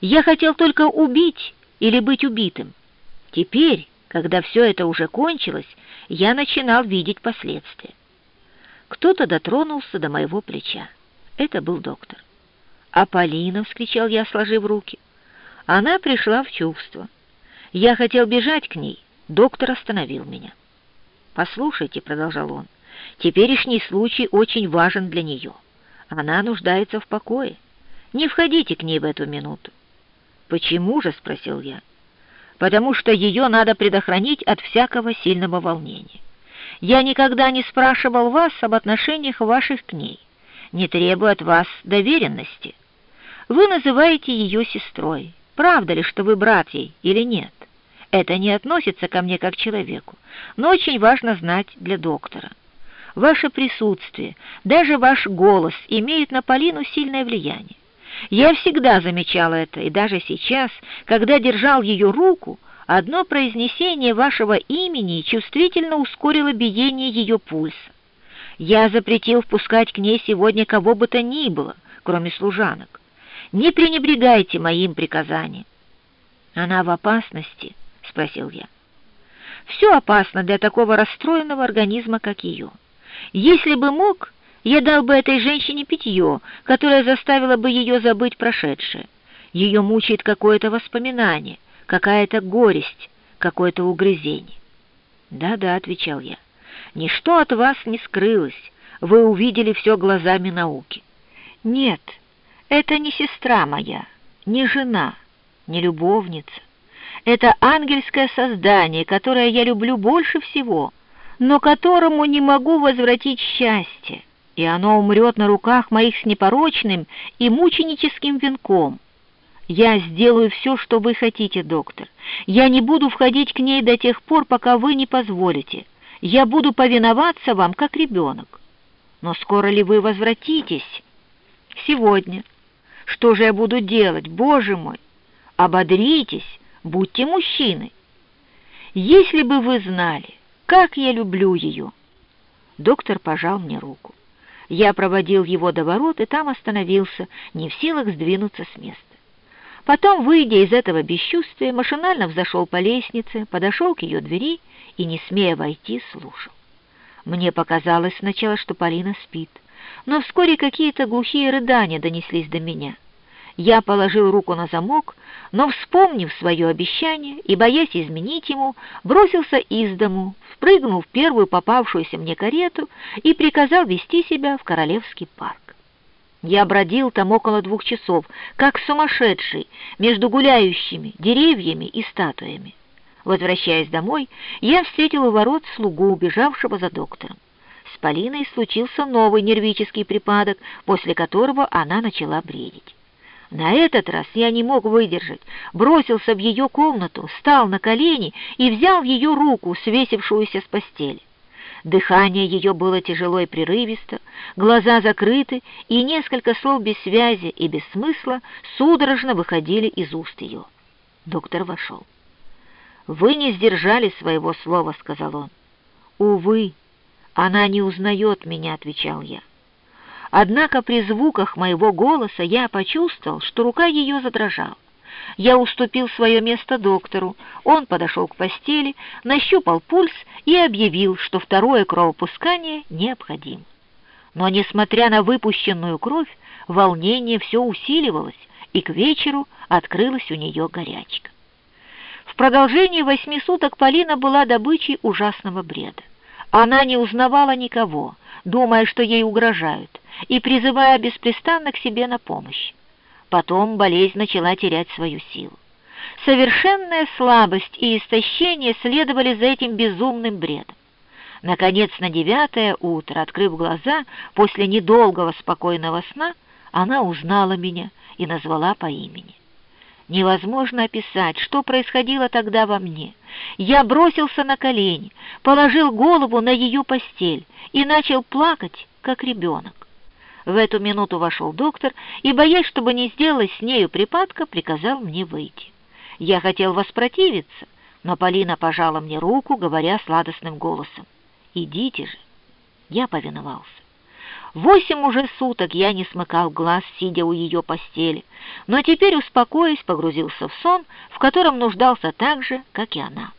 Я хотел только убить или быть убитым. Теперь, когда все это уже кончилось, я начинал видеть последствия. Кто-то дотронулся до моего плеча. Это был доктор. «А Полина!» — вскричал я, сложив руки. Она пришла в чувство. Я хотел бежать к ней. Доктор остановил меня. «Послушайте», — продолжал он, — «теперешний случай очень важен для нее. Она нуждается в покое. Не входите к ней в эту минуту. «Почему же?» — спросил я. «Потому что ее надо предохранить от всякого сильного волнения. Я никогда не спрашивал вас об отношениях ваших к ней, не требую от вас доверенности. Вы называете ее сестрой. Правда ли, что вы брат ей или нет? Это не относится ко мне как человеку, но очень важно знать для доктора. Ваше присутствие, даже ваш голос имеют на Полину сильное влияние. Я всегда замечал это, и даже сейчас, когда держал ее руку, одно произнесение вашего имени чувствительно ускорило биение ее пульса. Я запретил впускать к ней сегодня кого бы то ни было, кроме служанок. Не пренебрегайте моим приказанием. Она в опасности? — спросил я. Все опасно для такого расстроенного организма, как ее. Если бы мог, я дал бы этой женщине питье, которое заставило бы ее забыть прошедшее. Ее мучает какое-то воспоминание, какая-то горесть, какое-то угрызение. «Да-да», — отвечал я, — «ничто от вас не скрылось, вы увидели все глазами науки». «Нет, это не сестра моя, не жена, не любовница. Это ангельское создание, которое я люблю больше всего, но которому не могу возвратить счастье и оно умрет на руках моих с непорочным и мученическим венком. Я сделаю все, что вы хотите, доктор. Я не буду входить к ней до тех пор, пока вы не позволите. Я буду повиноваться вам, как ребенок. Но скоро ли вы возвратитесь? Сегодня. Что же я буду делать, Боже мой? Ободритесь, будьте мужчиной. Если бы вы знали, как я люблю ее. Доктор пожал мне руку. Я проводил его до ворот и там остановился, не в силах сдвинуться с места. Потом, выйдя из этого бесчувствия, машинально взошел по лестнице, подошел к ее двери и, не смея войти, слушал. Мне показалось сначала, что Полина спит, но вскоре какие-то глухие рыдания донеслись до меня — я положил руку на замок, но, вспомнив свое обещание и боясь изменить ему, бросился из дому, впрыгнул в первую попавшуюся мне карету и приказал вести себя в Королевский парк. Я бродил там около двух часов, как сумасшедший, между гуляющими деревьями и статуями. Возвращаясь домой, я встретил у ворот слугу, убежавшего за доктором. С Полиной случился новый нервический припадок, после которого она начала бредить. На этот раз я не мог выдержать, бросился в ее комнату, встал на колени и взял ее руку, свесившуюся с постели. Дыхание ее было тяжело и прерывисто, глаза закрыты, и несколько слов без связи и без смысла судорожно выходили из уст ее. Доктор вошел. «Вы не сдержали своего слова», — сказал он. «Увы, она не узнает меня», — отвечал я. Однако при звуках моего голоса я почувствовал, что рука ее задрожала. Я уступил свое место доктору, он подошел к постели, нащупал пульс и объявил, что второе кровопускание необходимо. Но, несмотря на выпущенную кровь, волнение все усиливалось, и к вечеру открылась у нее горячка. В продолжении восьми суток Полина была добычей ужасного бреда. Она не узнавала никого, думая, что ей угрожают, и призывая беспрестанно к себе на помощь. Потом болезнь начала терять свою силу. Совершенная слабость и истощение следовали за этим безумным бредом. Наконец, на девятое утро, открыв глаза, после недолгого спокойного сна, она узнала меня и назвала по имени. Невозможно описать, что происходило тогда во мне. Я бросился на колени, положил голову на ее постель и начал плакать, как ребенок. В эту минуту вошел доктор и, боясь, чтобы не сделалось с нею припадка, приказал мне выйти. Я хотел воспротивиться, но Полина пожала мне руку, говоря сладостным голосом. «Идите же!» Я повиновался. Восемь уже суток я не смыкал глаз, сидя у ее постели, но теперь, успокоясь, погрузился в сон, в котором нуждался так же, как и она.